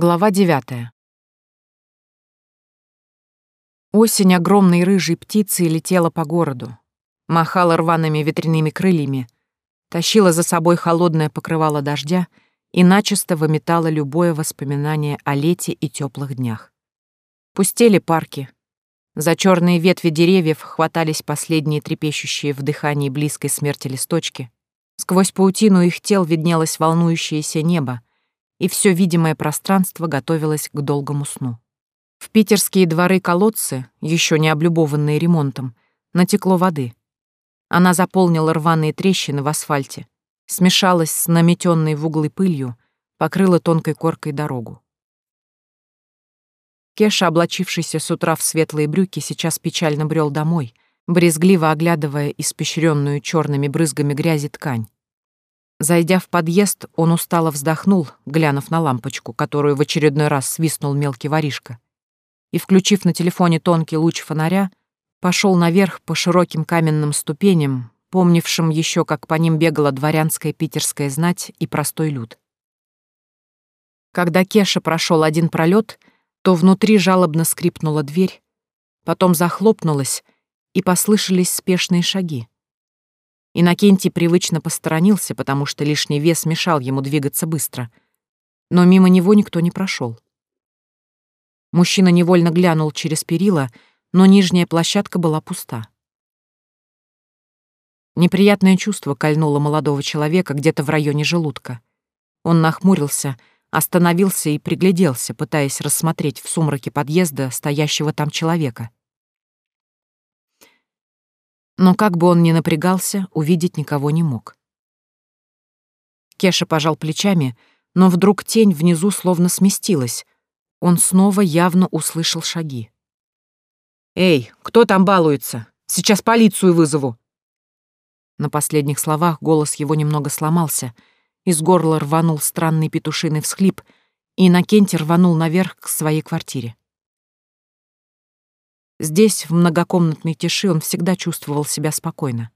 Глава девятая. Осень огромной рыжей птицей летела по городу, махала рваными ветряными крыльями, тащила за собой холодное покрывало дождя и начисто выметала любое воспоминание о лете и теплых днях. Пустели парки. За черные ветви деревьев хватались последние трепещущие в дыхании близкой смерти листочки. Сквозь паутину их тел виднелось волнующееся небо, и все видимое пространство готовилось к долгому сну. В питерские дворы-колодцы, еще не облюбованные ремонтом, натекло воды. Она заполнила рваные трещины в асфальте, смешалась с наметенной в углы пылью, покрыла тонкой коркой дорогу. Кеша, облачившийся с утра в светлые брюки, сейчас печально брел домой, брезгливо оглядывая испещренную черными брызгами грязи ткань. Зайдя в подъезд, он устало вздохнул, глянув на лампочку, которую в очередной раз свистнул мелкий воришка. И, включив на телефоне тонкий луч фонаря, пошел наверх по широким каменным ступеням, помнившим еще, как по ним бегала дворянская питерская знать и простой люд. Когда Кеша прошел один пролет, то внутри жалобно скрипнула дверь, потом захлопнулась, и послышались спешные шаги. Иннокентий привычно посторонился, потому что лишний вес мешал ему двигаться быстро. Но мимо него никто не прошел. Мужчина невольно глянул через перила, но нижняя площадка была пуста. Неприятное чувство кольнуло молодого человека где-то в районе желудка. Он нахмурился, остановился и пригляделся, пытаясь рассмотреть в сумраке подъезда стоящего там человека. Но как бы он ни напрягался, увидеть никого не мог. Кеша пожал плечами, но вдруг тень внизу словно сместилась. Он снова явно услышал шаги. «Эй, кто там балуется? Сейчас полицию вызову!» На последних словах голос его немного сломался, из горла рванул странный петушиный всхлип, и Иннокентий рванул наверх к своей квартире. Здесь, в многокомнатной тиши, он всегда чувствовал себя спокойно.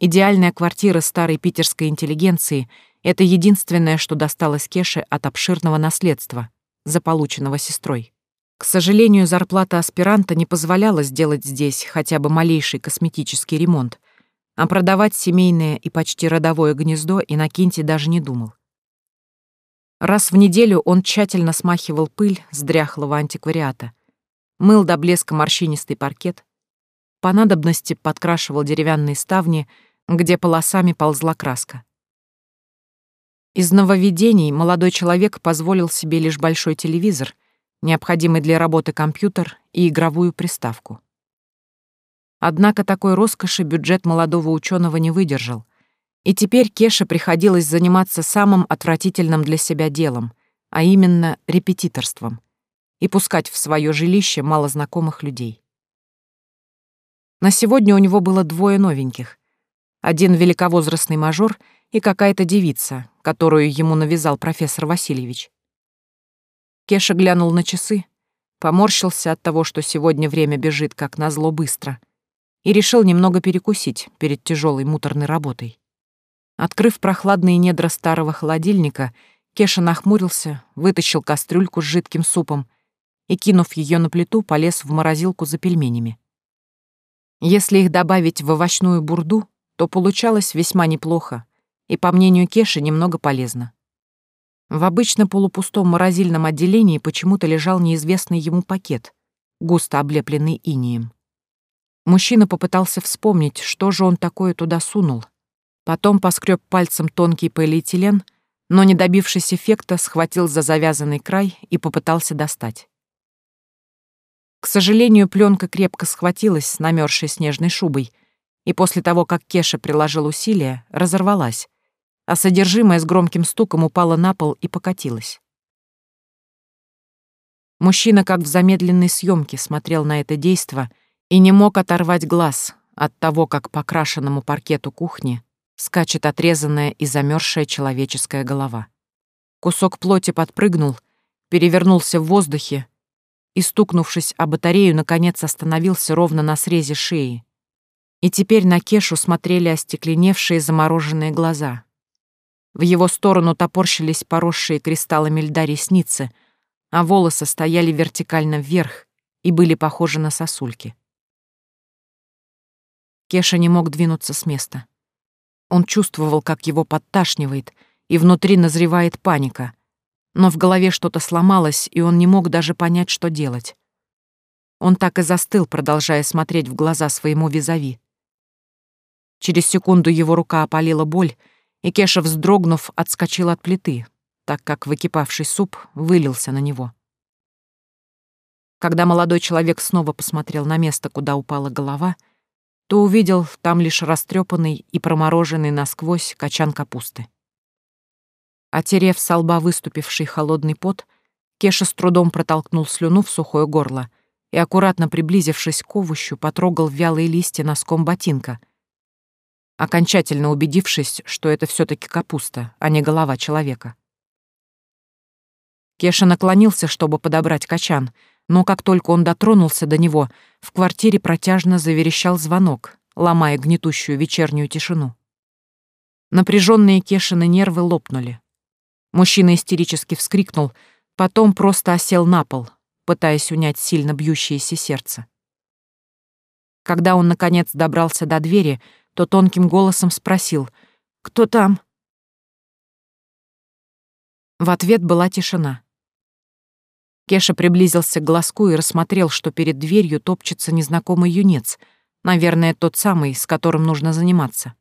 Идеальная квартира старой питерской интеллигенции — это единственное, что досталось Кеше от обширного наследства, заполученного сестрой. К сожалению, зарплата аспиранта не позволяла сделать здесь хотя бы малейший косметический ремонт, а продавать семейное и почти родовое гнездо Иннокентий даже не думал. Раз в неделю он тщательно смахивал пыль с дряхлого антиквариата, мыл до блеска морщинистый паркет, по надобности подкрашивал деревянные ставни, где полосами ползла краска. Из нововведений молодой человек позволил себе лишь большой телевизор, необходимый для работы компьютер и игровую приставку. Однако такой роскоши бюджет молодого ученого не выдержал, и теперь Кеше приходилось заниматься самым отвратительным для себя делом, а именно репетиторством — и пускать в свое жилище малознакомых людей. На сегодня у него было двое новеньких. Один великовозрастный мажор и какая-то девица, которую ему навязал профессор Васильевич. Кеша глянул на часы, поморщился от того, что сегодня время бежит как назло быстро, и решил немного перекусить перед тяжелой муторной работой. Открыв прохладные недра старого холодильника, Кеша нахмурился, вытащил кастрюльку с жидким супом и, кинув ее на плиту, полез в морозилку за пельменями. Если их добавить в овощную бурду, то получалось весьма неплохо и, по мнению Кеши, немного полезно. В обычно полупустом морозильном отделении почему-то лежал неизвестный ему пакет, густо облепленный инием. Мужчина попытался вспомнить, что же он такое туда сунул. Потом поскреб пальцем тонкий полиэтилен, но, не добившись эффекта, схватил за завязанный край и попытался достать. К сожалению, пленка крепко схватилась с намерзшей снежной шубой, и после того, как Кеша приложил усилия, разорвалась, а содержимое с громким стуком упало на пол и покатилось. Мужчина, как в замедленной съемке, смотрел на это действо и не мог оторвать глаз от того, как по крашенному паркету кухни скачет отрезанная и замерзшая человеческая голова. Кусок плоти подпрыгнул, перевернулся в воздухе и, стукнувшись о батарею, наконец остановился ровно на срезе шеи. И теперь на Кешу смотрели остекленевшие замороженные глаза. В его сторону топорщились поросшие кристаллами льда ресницы, а волосы стояли вертикально вверх и были похожи на сосульки. Кеша не мог двинуться с места. Он чувствовал, как его подташнивает, и внутри назревает паника. Но в голове что-то сломалось, и он не мог даже понять, что делать. Он так и застыл, продолжая смотреть в глаза своему визави. Через секунду его рука опалила боль, и Кеша, вздрогнув, отскочил от плиты, так как выкипавший суп вылился на него. Когда молодой человек снова посмотрел на место, куда упала голова, то увидел там лишь растрепанный и промороженный насквозь качан капусты. Отерев со лба выступивший холодный пот, Кеша с трудом протолкнул слюну в сухое горло и, аккуратно приблизившись к овощу, потрогал вялые листья носком ботинка, окончательно убедившись, что это все таки капуста, а не голова человека. Кеша наклонился, чтобы подобрать качан, но как только он дотронулся до него, в квартире протяжно заверещал звонок, ломая гнетущую вечернюю тишину. Напряженные Кешины нервы лопнули. Мужчина истерически вскрикнул, потом просто осел на пол, пытаясь унять сильно бьющееся сердце. Когда он, наконец, добрался до двери, то тонким голосом спросил «Кто там?». В ответ была тишина. Кеша приблизился к глазку и рассмотрел, что перед дверью топчется незнакомый юнец, наверное, тот самый, с которым нужно заниматься.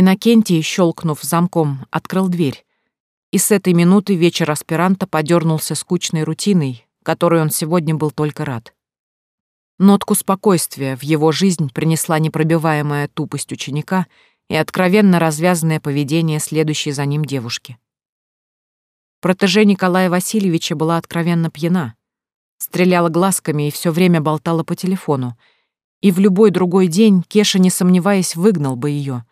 Иннокентий, щелкнув замком, открыл дверь. И с этой минуты вечер аспиранта подернулся скучной рутиной, которой он сегодня был только рад. Нотку спокойствия в его жизнь принесла непробиваемая тупость ученика и откровенно развязанное поведение следующей за ним девушки. Протеже Николая Васильевича была откровенно пьяна, стреляла глазками и все время болтала по телефону, и в любой другой день Кеша, не сомневаясь, выгнал бы ее.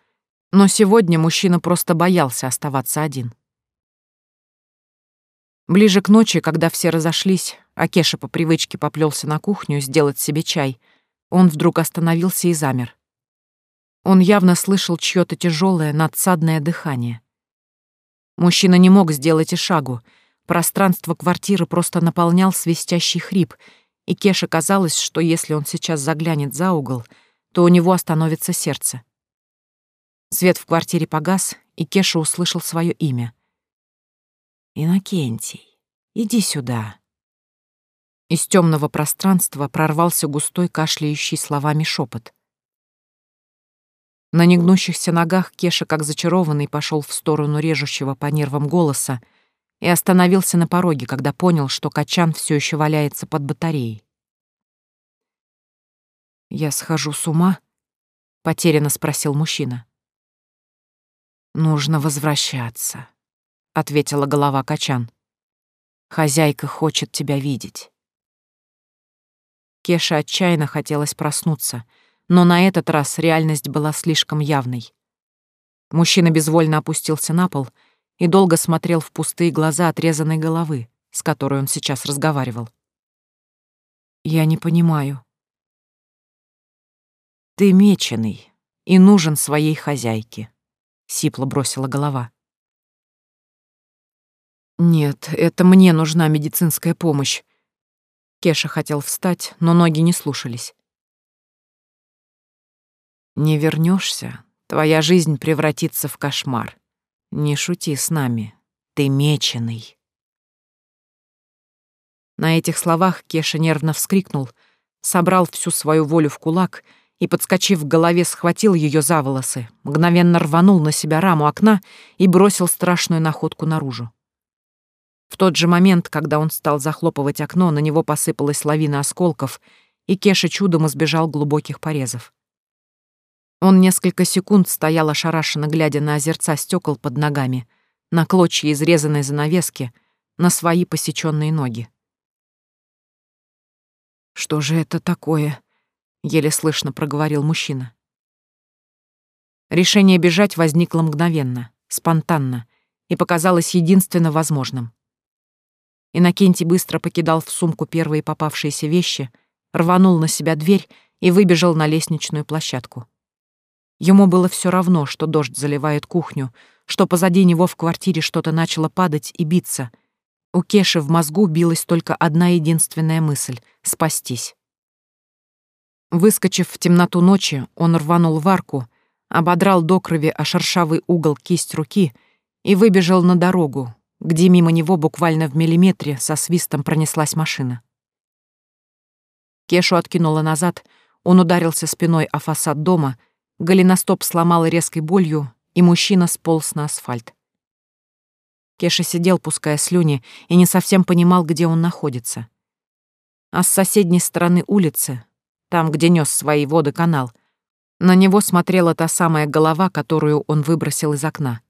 Но сегодня мужчина просто боялся оставаться один. Ближе к ночи, когда все разошлись, а Кеша по привычке поплелся на кухню сделать себе чай, он вдруг остановился и замер. Он явно слышал чьё-то тяжелое, надсадное дыхание. Мужчина не мог сделать и шагу. Пространство квартиры просто наполнял свистящий хрип, и Кеше казалось, что если он сейчас заглянет за угол, то у него остановится сердце. Свет в квартире погас, и Кеша услышал свое имя. «Инокентий, иди сюда». Из темного пространства прорвался густой кашляющий словами шепот. На негнущихся ногах Кеша, как зачарованный, пошел в сторону режущего по нервам голоса и остановился на пороге, когда понял, что Качан все еще валяется под батареей. «Я схожу с ума?» — потерянно спросил мужчина. «Нужно возвращаться», ответила голова Качан. Хозяйка хочет тебя видеть. Кеше отчаянно хотелось проснуться, но на этот раз реальность была слишком явной. Мужчина безвольно опустился на пол и долго смотрел в пустые глаза отрезанной головы, с которой он сейчас разговаривал. «Я не понимаю». «Ты меченый и нужен своей хозяйке», — сипло бросила голова. «Нет, это мне нужна медицинская помощь». Кеша хотел встать, но ноги не слушались. «Не вернешься, твоя жизнь превратится в кошмар. Не шути с нами, ты меченый». На этих словах Кеша нервно вскрикнул, собрал всю свою волю в кулак и, подскочив в голове, схватил ее за волосы, мгновенно рванул на себя раму окна и бросил страшную находку наружу. В тот же момент, когда он стал захлопывать окно, на него посыпалась лавина осколков, и Кеша чудом избежал глубоких порезов. Он несколько секунд стоял ошарашенно, глядя на озерца стекол под ногами, на клочья изрезанной занавески, на свои посеченные ноги. «Что же это такое?» — еле слышно проговорил мужчина. Решение бежать возникло мгновенно, спонтанно, и показалось единственно возможным. Иннокентий быстро покидал в сумку первые попавшиеся вещи, рванул на себя дверь и выбежал на лестничную площадку. Ему было все равно, что дождь заливает кухню, что позади него в квартире что-то начало падать и биться. У Кеши в мозгу билась только одна единственная мысль — спастись. Выскочив в темноту ночи, он рванул в арку, ободрал до крови о шершавый угол кисть руки и выбежал на дорогу, где мимо него буквально в миллиметре со свистом пронеслась машина. Кешу откинула назад, он ударился спиной о фасад дома, голеностоп сломал резкой болью, и мужчина сполз на асфальт. Кеша сидел, пуская слюни, и не совсем понимал, где он находится. А с соседней стороны улицы, там, где нес свои воды канал, на него смотрела та самая голова, которую он выбросил из окна.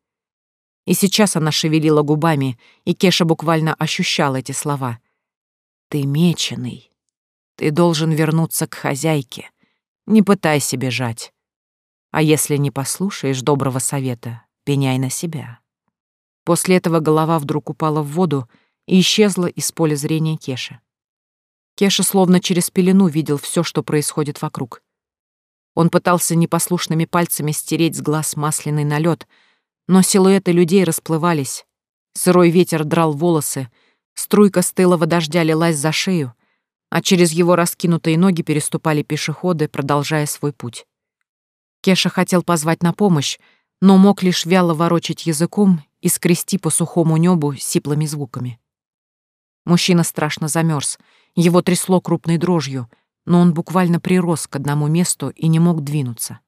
И сейчас она шевелила губами, и Кеша буквально ощущал эти слова. «Ты меченый. Ты должен вернуться к хозяйке. Не пытайся бежать. А если не послушаешь доброго совета, пеняй на себя». После этого голова вдруг упала в воду и исчезла из поля зрения Кеши. Кеша словно через пелену видел все, что происходит вокруг. Он пытался непослушными пальцами стереть с глаз масляный налет, но силуэты людей расплывались. Сырой ветер драл волосы, струйка стылого дождя лилась за шею, а через его раскинутые ноги переступали пешеходы, продолжая свой путь. Кеша хотел позвать на помощь, но мог лишь вяло ворочать языком и скрести по сухому небу сиплыми звуками. Мужчина страшно замерз, его трясло крупной дрожью, но он буквально прирос к одному месту и не мог двинуться.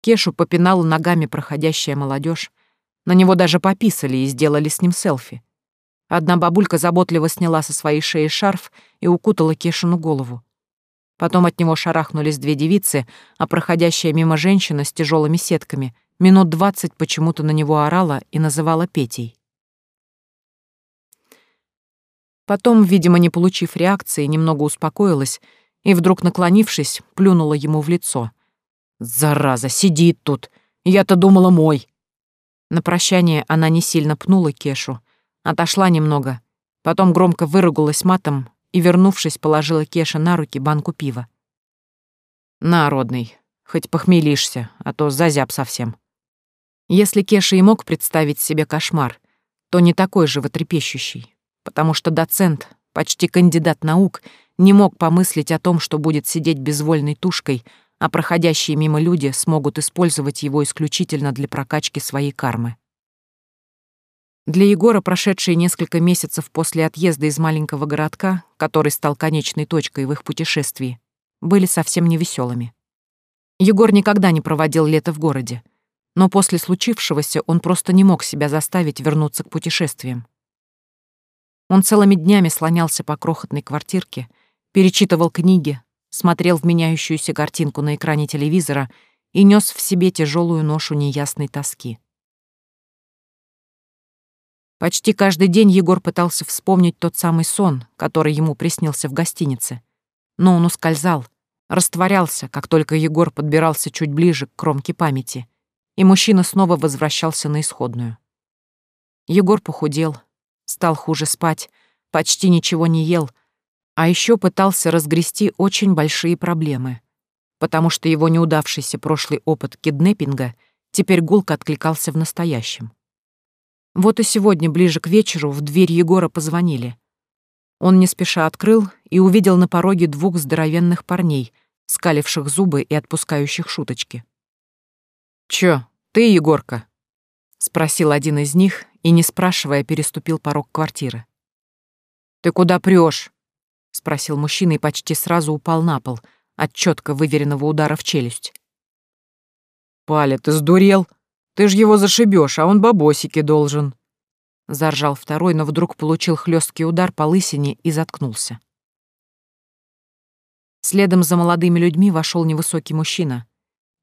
Кешу попинала ногами проходящая молодежь. На него даже пописали и сделали с ним селфи. Одна бабулька заботливо сняла со своей шеи шарф и укутала Кешину голову. Потом от него шарахнулись две девицы, а проходящая мимо женщина с тяжелыми сетками минут двадцать почему-то на него орала и называла Петей. Потом, видимо, не получив реакции, немного успокоилась и, вдруг наклонившись, плюнула ему в лицо. «Зараза, сидит тут! Я-то думала мой!» На прощание она не сильно пнула Кешу, отошла немного, потом громко выругалась матом и, вернувшись, положила Кеше на руки банку пива. «На, родный, хоть похмелишься, а то зазяб совсем». Если Кеша и мог представить себе кошмар, то не такой же животрепещущий потому что доцент, почти кандидат наук, не мог помыслить о том, что будет сидеть безвольной тушкой, а проходящие мимо люди смогут использовать его исключительно для прокачки своей кармы. Для Егора прошедшие несколько месяцев после отъезда из маленького городка, который стал конечной точкой в их путешествии, были совсем невеселыми. Егор никогда не проводил лето в городе, но после случившегося он просто не мог себя заставить вернуться к путешествиям. Он целыми днями слонялся по крохотной квартирке, перечитывал книги, смотрел в меняющуюся картинку на экране телевизора и нес в себе тяжелую ношу неясной тоски. Почти каждый день Егор пытался вспомнить тот самый сон, который ему приснился в гостинице. Но он ускользал, растворялся, как только Егор подбирался чуть ближе к кромке памяти, и мужчина снова возвращался на исходную. Егор похудел, стал хуже спать, почти ничего не ел, а еще пытался разгрести очень большие проблемы, потому что его неудавшийся прошлый опыт киднеппинга теперь гулко откликался в настоящем. Вот и сегодня, ближе к вечеру, в дверь Егора позвонили. Он не спеша открыл и увидел на пороге двух здоровенных парней, скаливших зубы и отпускающих шуточки. «Чё, ты, Егорка?» — спросил один из них и, не спрашивая, переступил порог квартиры. «Ты куда прёшь?» — спросил мужчина и почти сразу упал на пол от чётко выверенного удара в челюсть. «Паля, ты сдурел? Ты ж его зашибёшь, а он бабосики должен!» Заржал второй, но вдруг получил хлёсткий удар по лысине и заткнулся. Следом за молодыми людьми вошёл невысокий мужчина,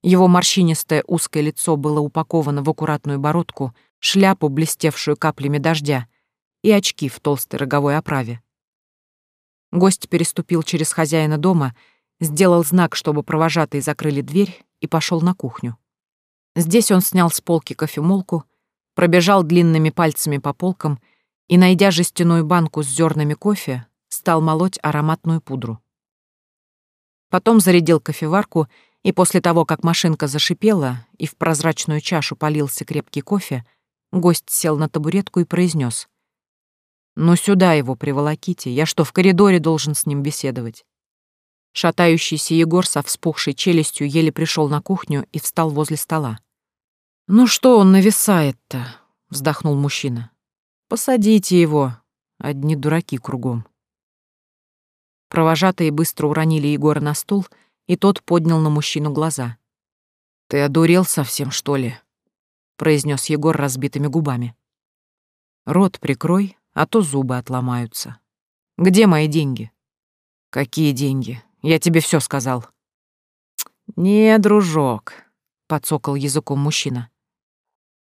его морщинистое узкое лицо было упаковано в аккуратную бородку, шляпу, блестевшую каплями дождя, и очки в толстой роговой оправе. Гость переступил через хозяина дома, сделал знак, чтобы провожатые закрыли дверь, и пошел на кухню. Здесь он снял с полки кофемолку, пробежал длинными пальцами по полкам и, найдя жестяную банку с зернами кофе, стал молоть ароматную пудру. Потом зарядил кофеварку и после того, как машинка зашипела и в прозрачную чашу полился крепкий кофе, гость сел на табуретку и произнес: «Ну сюда его приволоките, я что, в коридоре должен с ним беседовать?» Шатающийся Егор со вспухшей челюстью еле пришел на кухню и встал возле стола. «Ну что он нависает-то?» — вздохнул мужчина. «Посадите его. Одни дураки кругом». Провожатые быстро уронили Егора на стул, и тот поднял на мужчину глаза. «Ты одурел совсем, что ли?» — произнес Егор разбитыми губами. «Рот прикрой, а то зубы отломаются. Где мои деньги?» «Какие деньги? Я тебе все сказал». «Не, дружок», — подсокал языком мужчина.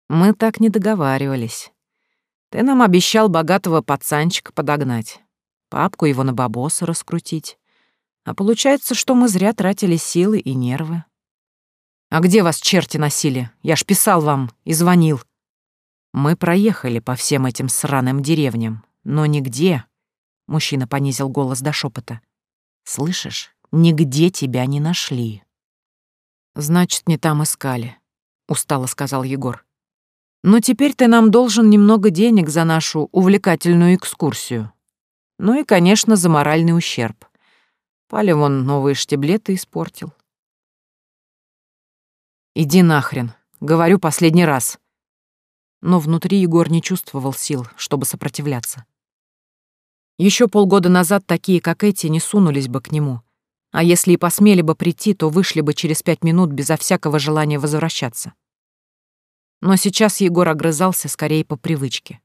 «Мы так не договаривались. Ты нам обещал богатого пацанчика подогнать, папку его на бабоса раскрутить. А получается, что мы зря тратили силы и нервы. А где вас черти носили? Я ж писал вам и звонил. Мы проехали по всем этим сраным деревням, но нигде... Мужчина понизил голос до шепота. Слышишь, нигде тебя не нашли. Значит, не там искали, устало сказал Егор. Но теперь ты нам должен немного денег за нашу увлекательную экскурсию. Ну и, конечно, за моральный ущерб. Паля вон новые штиблеты испортил. Иди нахрен, говорю последний раз. Но внутри Егор не чувствовал сил, чтобы сопротивляться. Еще полгода назад такие, как эти, не сунулись бы к нему. А если и посмели бы прийти, то вышли бы через пять минут безо всякого желания возвращаться. Но сейчас Егор огрызался скорее по привычке.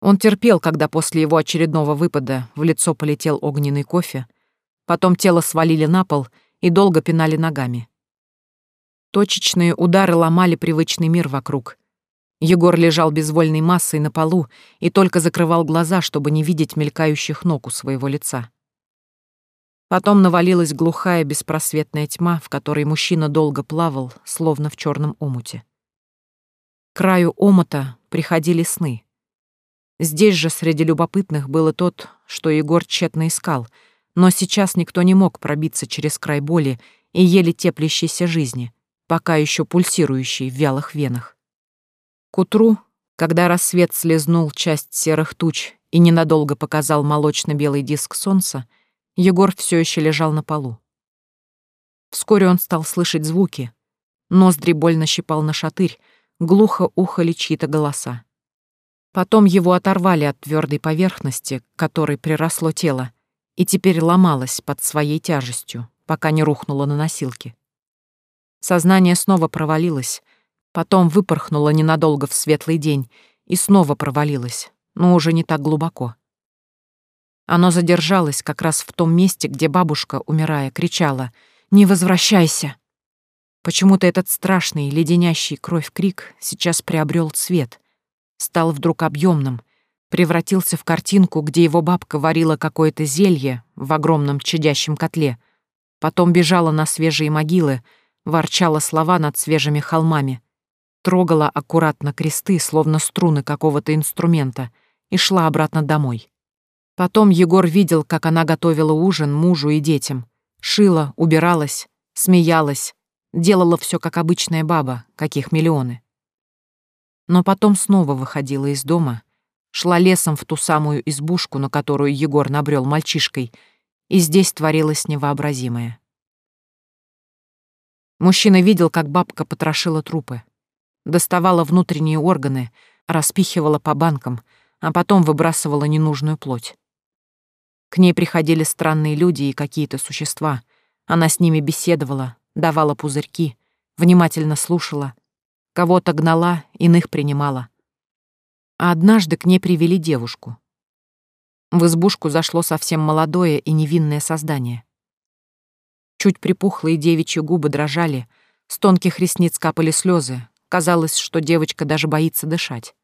Он терпел, когда после его очередного выпада в лицо полетел огненный кофе, потом тело свалили на пол и долго пинали ногами. Точечные удары ломали привычный мир вокруг, Егор лежал безвольной массой на полу и только закрывал глаза, чтобы не видеть мелькающих ног у своего лица. Потом навалилась глухая беспросветная тьма, в которой мужчина долго плавал, словно в черном омуте. К краю омота приходили сны. Здесь же среди любопытных было тот, что Егор тщетно искал, но сейчас никто не мог пробиться через край боли и еле теплящейся жизни, пока еще пульсирующей в вялых венах. К утру, когда рассвет слезнул часть серых туч и ненадолго показал молочно-белый диск солнца, Егор все еще лежал на полу. Вскоре он стал слышать звуки. Ноздри больно щипал на шатырь, глухо ухали чьи-то голоса. Потом его оторвали от твердой поверхности, к которой приросло тело, и теперь ломалось под своей тяжестью, пока не рухнуло на носилки. Сознание снова провалилось, Потом выпорхнула ненадолго в светлый день и снова провалилась, но уже не так глубоко. Оно задержалось как раз в том месте, где бабушка, умирая, кричала «Не возвращайся!». Почему-то этот страшный, леденящий кровь крик сейчас приобрел цвет, стал вдруг объемным, превратился в картинку, где его бабка варила какое-то зелье в огромном чадящем котле, потом бежала на свежие могилы, ворчала слова над свежими холмами, трогала аккуратно кресты, словно струны какого-то инструмента, и шла обратно домой. Потом Егор видел, как она готовила ужин мужу и детям, шила, убиралась, смеялась, делала все как обычная баба, каких миллионы. Но потом снова выходила из дома, шла лесом в ту самую избушку, на которую Егор набрел мальчишкой, и здесь творилось невообразимое. Мужчина видел, как бабка потрошила трупы, доставала внутренние органы, распихивала по банкам, а потом выбрасывала ненужную плоть. К ней приходили странные люди и какие-то существа. Она с ними беседовала, давала пузырьки, внимательно слушала, кого-то гнала, иных принимала. А однажды к ней привели девушку. В избушку зашло совсем молодое и невинное создание. Чуть припухлые девичьи губы дрожали, с тонких ресниц капали слезы, Казалось, что девочка даже боится дышать.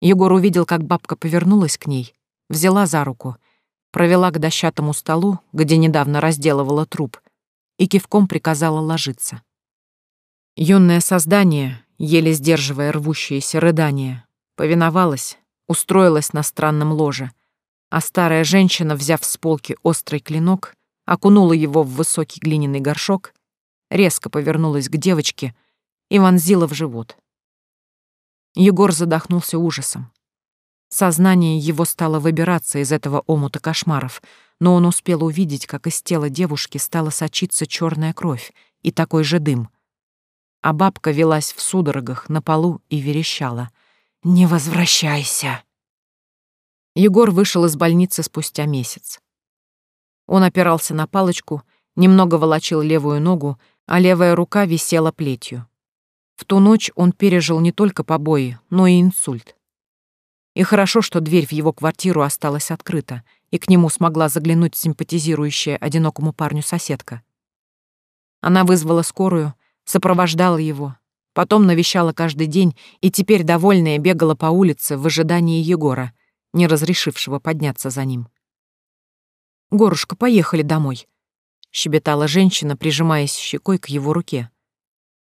Егор увидел, как бабка повернулась к ней, взяла за руку, провела к дощатому столу, где недавно разделывала труп, и кивком приказала ложиться. Юное создание, еле сдерживая рвущиеся рыдания, повиновалось, устроилась на странном ложе, а старая женщина, взяв с полки острый клинок, окунула его в высокий глиняный горшок, резко повернулась к девочке и вонзила в живот. Егор задохнулся ужасом. Сознание его стало выбираться из этого омута кошмаров, но он успел увидеть, как из тела девушки стала сочиться черная кровь и такой же дым. А бабка велась в судорогах на полу и верещала. «Не возвращайся!» Егор вышел из больницы спустя месяц. Он опирался на палочку, немного волочил левую ногу, а левая рука висела плетью. В ту ночь он пережил не только побои, но и инсульт. И хорошо, что дверь в его квартиру осталась открыта, и к нему смогла заглянуть симпатизирующая одинокому парню соседка. Она вызвала скорую, сопровождала его, потом навещала каждый день и теперь, довольная, бегала по улице в ожидании Егора, не разрешившего подняться за ним. «Горушка, поехали домой», — щебетала женщина, прижимаясь щекой к его руке.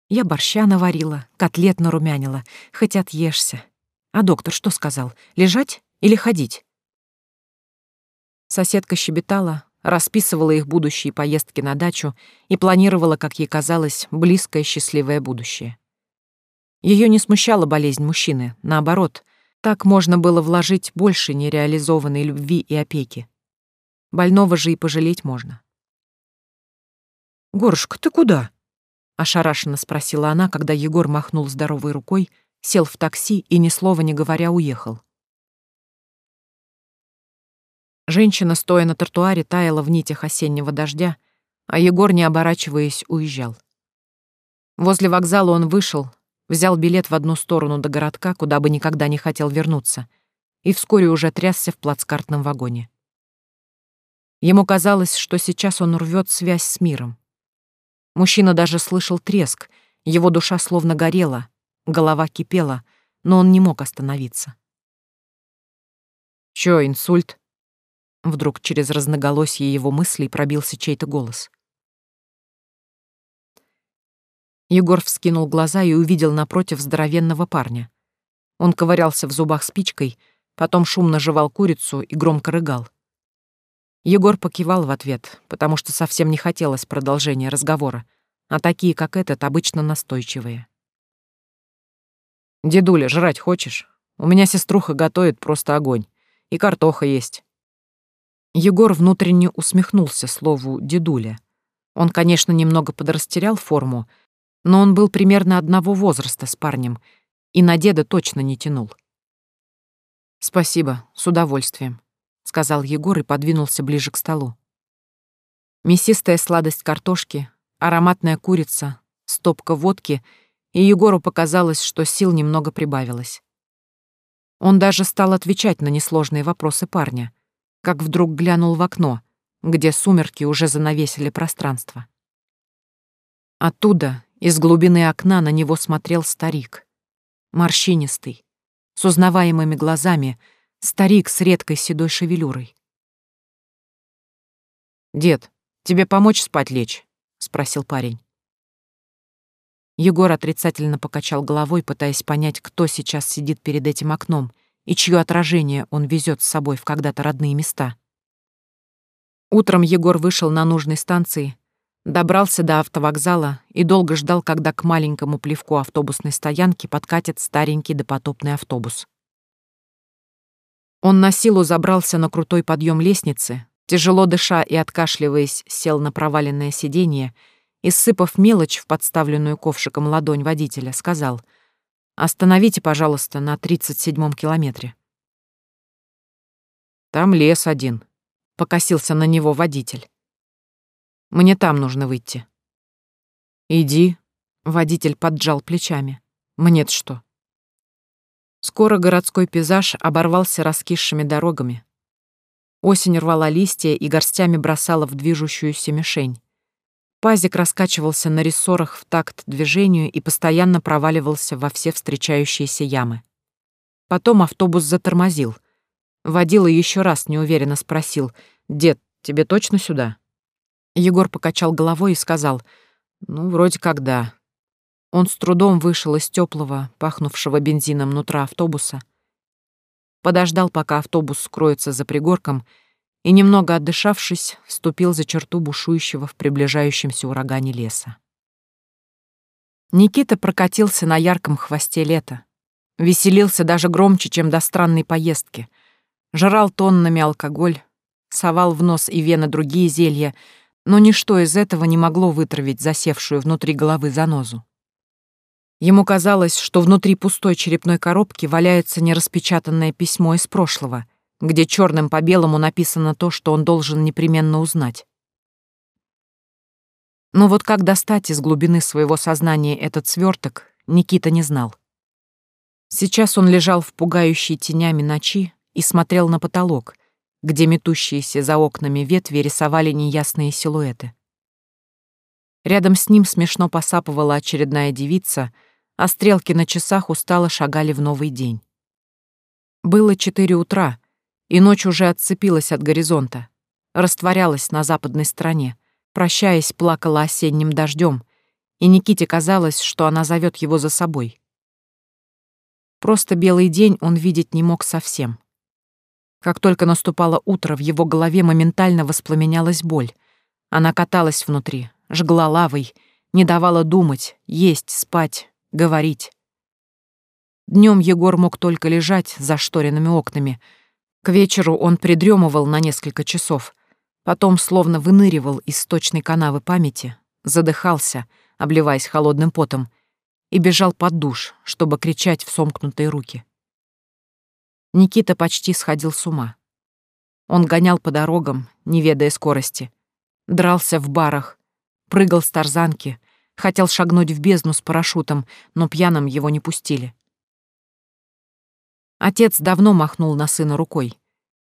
«Я борща наварила, котлет нарумянила, хоть отъешься. А доктор что сказал? Лежать или ходить? Соседка щебетала, расписывала их будущие поездки на дачу и планировала, как ей казалось, близкое счастливое будущее. Ее не смущала болезнь мужчины, наоборот, так можно было вложить больше нереализованной любви и опеки. Больного же и пожалеть можно. «Горушка, ты куда?» — ошарашенно спросила она, когда Егор махнул здоровой рукой, сел в такси и, ни слова не говоря, уехал. Женщина, стоя на тротуаре, таяла в нитях осеннего дождя, а Егор, не оборачиваясь, уезжал. Возле вокзала он вышел, взял билет в одну сторону до городка, куда бы никогда не хотел вернуться, и вскоре уже трясся в плацкартном вагоне. Ему казалось, что сейчас он рвет связь с миром. Мужчина даже слышал треск, его душа словно горела, Голова кипела, но он не мог остановиться. «Чё, инсульт?» Вдруг через разноголосие его мыслей пробился чей-то голос. Егор вскинул глаза и увидел напротив здоровенного парня. Он ковырялся в зубах спичкой, потом шумно жевал курицу и громко рыгал. Егор покивал в ответ, потому что совсем не хотелось продолжения разговора, а такие, как этот, обычно настойчивые. «Дедуля, жрать хочешь? У меня сеструха готовит просто огонь. И картоха есть». Егор внутренне усмехнулся слову «дедуля». Он, конечно, немного подрастерял форму, но он был примерно одного возраста с парнем и на деда точно не тянул. «Спасибо, с удовольствием», — сказал Егор и подвинулся ближе к столу. Мясистая сладость картошки, ароматная курица, стопка водки — и Егору показалось, что сил немного прибавилось. Он даже стал отвечать на несложные вопросы парня, как вдруг глянул в окно, где сумерки уже занавесили пространство. Оттуда, из глубины окна, на него смотрел старик. Морщинистый, с узнаваемыми глазами, старик с редкой седой шевелюрой. «Дед, тебе помочь спать лечь?» — спросил парень. Егор отрицательно покачал головой, пытаясь понять, кто сейчас сидит перед этим окном и чье отражение он везет с собой в когда-то родные места. Утром Егор вышел на нужной станции, добрался до автовокзала и долго ждал, когда к маленькому плевку автобусной стоянки подкатит старенький допотопный автобус. Он на силу забрался на крутой подъем лестницы, тяжело дыша и откашливаясь, сел на проваленное сиденье и, сыпав мелочь в подставленную ковшиком ладонь водителя, сказал «Остановите, пожалуйста, на тридцать седьмом километре». «Там лес один», — покосился на него водитель. «Мне там нужно выйти». «Иди», — водитель поджал плечами. «Мне-то что?» Скоро городской пейзаж оборвался раскисшими дорогами. Осень рвала листья и горстями бросала в движущуюся мишень. Пазик раскачивался на рессорах в такт движению и постоянно проваливался во все встречающиеся ямы. Потом автобус затормозил. Водила еще раз неуверенно спросил, «Дед, тебе точно сюда?» Егор покачал головой и сказал, «Ну, вроде как да». Он с трудом вышел из теплого, пахнувшего бензином нутра автобуса, подождал, пока автобус скроется за пригорком, и, немного отдышавшись, ступил за черту бушующего в приближающемся урагане леса. Никита прокатился на ярком хвосте лета, веселился даже громче, чем до странной поездки, жрал тоннами алкоголь, совал в нос и вены другие зелья, но ничто из этого не могло вытравить засевшую внутри головы занозу. Ему казалось, что внутри пустой черепной коробки валяется нераспечатанное письмо из прошлого, где черным по белому написано то, что он должен непременно узнать. Но вот как достать из глубины своего сознания этот сверток, Никита не знал. Сейчас он лежал в пугающей тенями ночи и смотрел на потолок, где метущиеся за окнами ветви рисовали неясные силуэты. Рядом с ним смешно посапывала очередная девица, а стрелки на часах устало шагали в новый день. Было четыре утра, и ночь уже отцепилась от горизонта, растворялась на западной стороне, прощаясь, плакала осенним дождем, и Никите казалось, что она зовет его за собой. Просто белый день он видеть не мог совсем. Как только наступало утро, в его голове моментально воспламенялась боль. Она каталась внутри, жгла лавой, не давала думать, есть, спать, говорить. Днем Егор мог только лежать за шторенными окнами. К вечеру он придремывал на несколько часов, потом словно выныривал из сточной канавы памяти, задыхался, обливаясь холодным потом, и бежал под душ, чтобы кричать в сомкнутые руки. Никита почти сходил с ума. Он гонял по дорогам, не ведая скорости, дрался в барах, прыгал с тарзанки, хотел шагнуть в бездну с парашютом, но пьяным его не пустили. Отец давно махнул на сына рукой.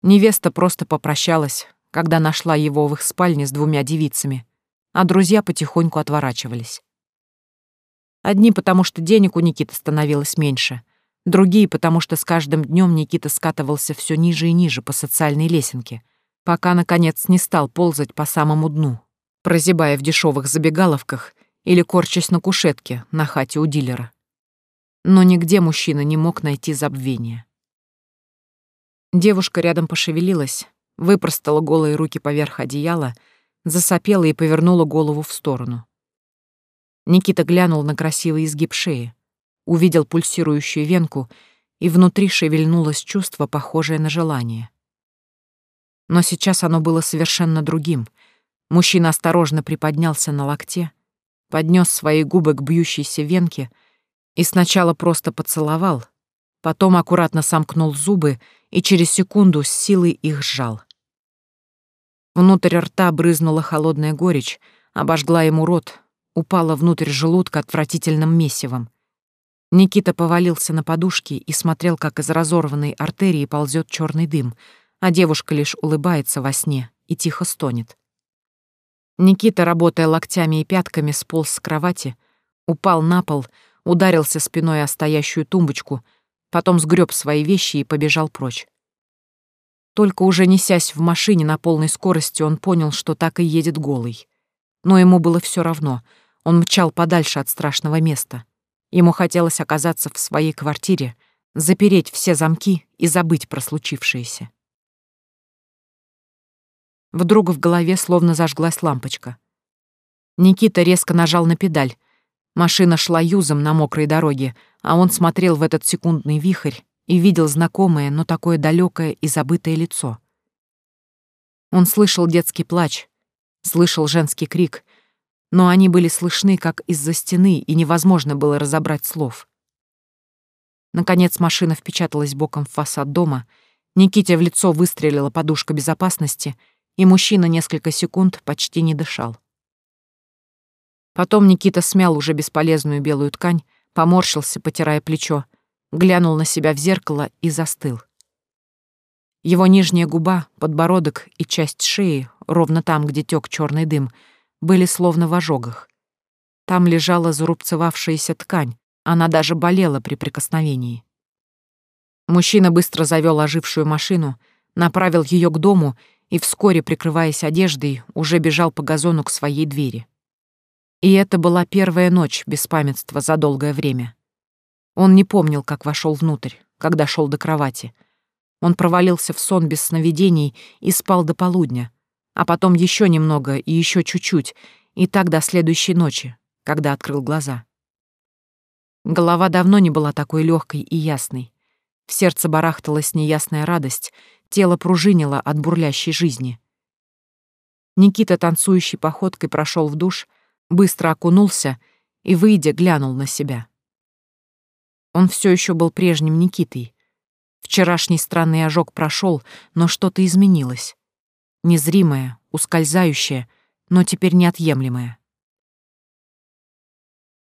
Невеста просто попрощалась, когда нашла его в их спальне с двумя девицами, а друзья потихоньку отворачивались. Одни потому, что денег у Никиты становилось меньше, другие, потому что с каждым днем Никита скатывался все ниже и ниже по социальной лесенке, пока, наконец, не стал ползать по самому дну, прозябая в дешевых забегаловках или корчась на кушетке на хате у дилера. Но нигде мужчина не мог найти забвения. Девушка рядом пошевелилась, выпростала голые руки поверх одеяла, засопела и повернула голову в сторону. Никита глянул на красивый изгиб шеи увидел пульсирующую венку, и внутри шевельнулось чувство, похожее на желание. Но сейчас оно было совершенно другим. Мужчина осторожно приподнялся на локте, поднес свои губы к бьющейся венке и сначала просто поцеловал, потом аккуратно сомкнул зубы и через секунду с силой их сжал. Внутрь рта брызнула холодная горечь, обожгла ему рот, упала внутрь желудка отвратительным месивом. Никита повалился на подушки и смотрел, как из разорванной артерии ползет черный дым, а девушка лишь улыбается во сне и тихо стонет. Никита, работая локтями и пятками, сполз с кровати, упал на пол, ударился спиной о стоящую тумбочку, потом сгреб свои вещи и побежал прочь. Только уже несясь в машине на полной скорости, он понял, что так и едет голый. Но ему было все равно, он мчал подальше от страшного места. Ему хотелось оказаться в своей квартире, запереть все замки и забыть про случившееся. Вдруг в голове словно зажглась лампочка. Никита резко нажал на педаль. Машина шла юзом на мокрой дороге, а он смотрел в этот секундный вихрь и видел знакомое, но такое далекое и забытое лицо. Он слышал детский плач, слышал женский крик — но они были слышны как из-за стены, и невозможно было разобрать слов. Наконец машина впечаталась боком в фасад дома, Никите в лицо выстрелила подушка безопасности, и мужчина несколько секунд почти не дышал. Потом Никита смял уже бесполезную белую ткань, поморщился, потирая плечо, глянул на себя в зеркало и застыл. Его нижняя губа, подбородок и часть шеи, ровно там, где тек черный дым — были словно в ожогах. Там лежала зарубцевавшаяся ткань, она даже болела при прикосновении. Мужчина быстро завёл ожившую машину, направил её к дому и вскоре, прикрываясь одеждой, уже бежал по газону к своей двери. И это была первая ночь без памятства за долгое время. Он не помнил, как вошёл внутрь, когда шёл до кровати. Он провалился в сон без сновидений и спал до полудня, а потом еще немного и еще чуть-чуть, и так до следующей ночи, когда открыл глаза. Голова давно не была такой легкой и ясной. В сердце барахталась неясная радость, тело пружинило от бурлящей жизни. Никита танцующей походкой прошел в душ, быстро окунулся и, выйдя, глянул на себя. Он все еще был прежним Никитой. Вчерашний странный ожог прошел, но что-то изменилось. Незримое, ускользающее, но теперь неотъемлемое.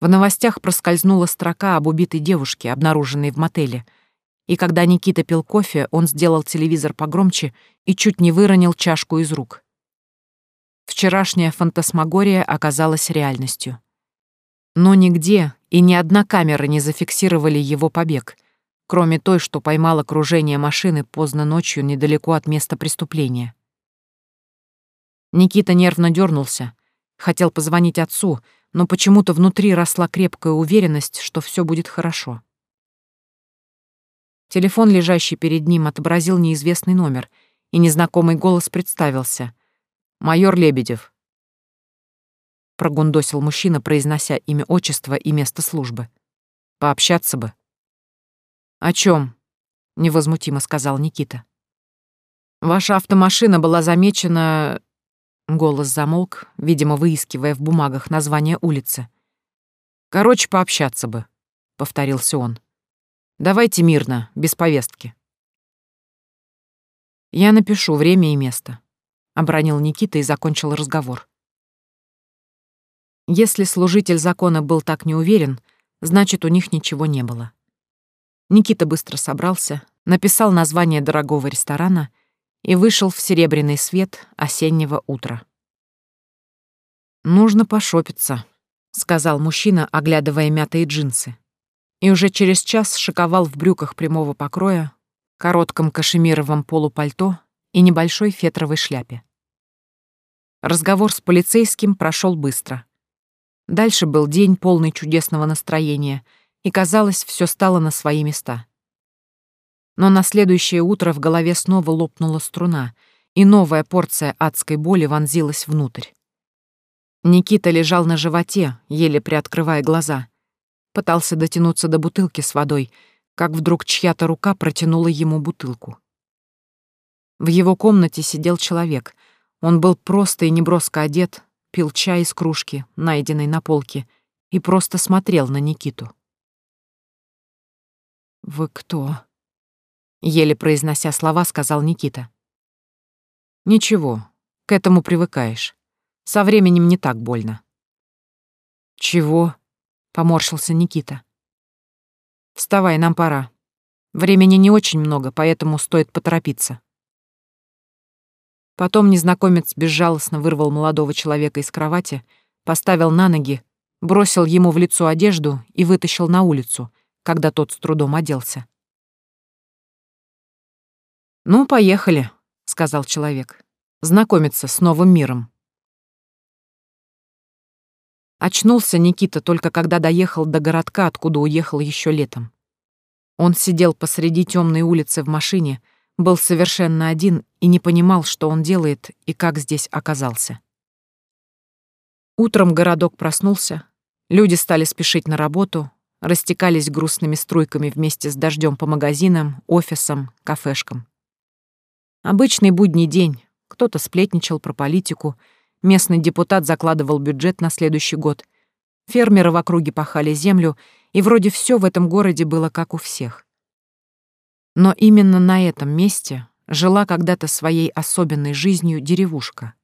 В новостях проскользнула строка об убитой девушке, обнаруженной в мотеле. И когда Никита пил кофе, он сделал телевизор погромче и чуть не выронил чашку из рук. Вчерашняя фантасмагория оказалась реальностью. Но нигде и ни одна камера не зафиксировали его побег, кроме той, что поймал окружение машины поздно ночью недалеко от места преступления. Никита нервно дернулся, хотел позвонить отцу, но почему-то внутри росла крепкая уверенность, что все будет хорошо. Телефон, лежащий перед ним, отобразил неизвестный номер, и незнакомый голос представился. «Майор Лебедев, прогундосил мужчина, произнося имя отчества и место службы. Пообщаться бы. О чем? невозмутимо сказал Никита. Ваша автомашина была замечена... Голос замолк, видимо, выискивая в бумагах название улицы. Короче, пообщаться бы, повторился он. Давайте мирно, без повестки. Я напишу время и место, обронил Никита и закончил разговор. Если служитель закона был так не уверен, значит, у них ничего не было. Никита быстро собрался, написал название дорогого ресторана и вышел в серебряный свет осеннего утра. «Нужно пошопиться», — сказал мужчина, оглядывая мятые джинсы. И уже через час шиковал в брюках прямого покроя, коротком кашемировом полупальто и небольшой фетровой шляпе. Разговор с полицейским прошел быстро. Дальше был день, полный чудесного настроения, и, казалось, все стало на свои места. Но на следующее утро в голове снова лопнула струна, и новая порция адской боли вонзилась внутрь. Никита лежал на животе, еле приоткрывая глаза. Пытался дотянуться до бутылки с водой, как вдруг чья-то рука протянула ему бутылку. В его комнате сидел человек. Он был просто и неброско одет, пил чай из кружки, найденной на полке, и просто смотрел на Никиту. «Вы кто?» — еле произнося слова, сказал Никита. «Ничего, к этому привыкаешь. Со временем не так больно». «Чего?» — поморщился Никита. «Вставай, нам пора. Времени не очень много, поэтому стоит поторопиться». Потом незнакомец безжалостно вырвал молодого человека из кровати, поставил на ноги, бросил ему в лицо одежду и вытащил на улицу, когда тот с трудом оделся. «Ну, поехали», — сказал человек. «Знакомиться с новым миром». Очнулся Никита только когда доехал до городка, откуда уехал еще летом. Он сидел посреди темной улицы в машине, был совершенно один и не понимал, что он делает и как здесь оказался. Утром городок проснулся, люди стали спешить на работу, растекались грустными струйками вместе с дождем по магазинам, офисам, кафешкам. Обычный будний день, кто-то сплетничал про политику, местный депутат закладывал бюджет на следующий год, фермеры в округе пахали землю, и вроде все в этом городе было как у всех. Но именно на этом месте жила когда-то своей особенной жизнью деревушка.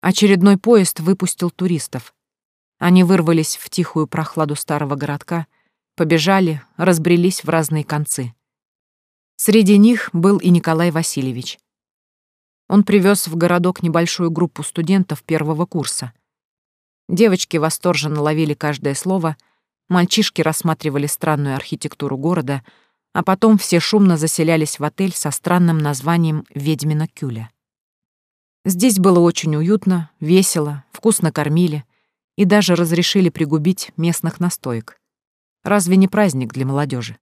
Очередной поезд выпустил туристов. Они вырвались в тихую прохладу старого городка, побежали, разбрелись в разные концы. Среди них был и Николай Васильевич. Он привез в городок небольшую группу студентов первого курса. Девочки восторженно ловили каждое слово — Мальчишки рассматривали странную архитектуру города, а потом все шумно заселялись в отель со странным названием «Ведьмина Кюля». Здесь было очень уютно, весело, вкусно кормили и даже разрешили пригубить местных настоек. Разве не праздник для молодежи?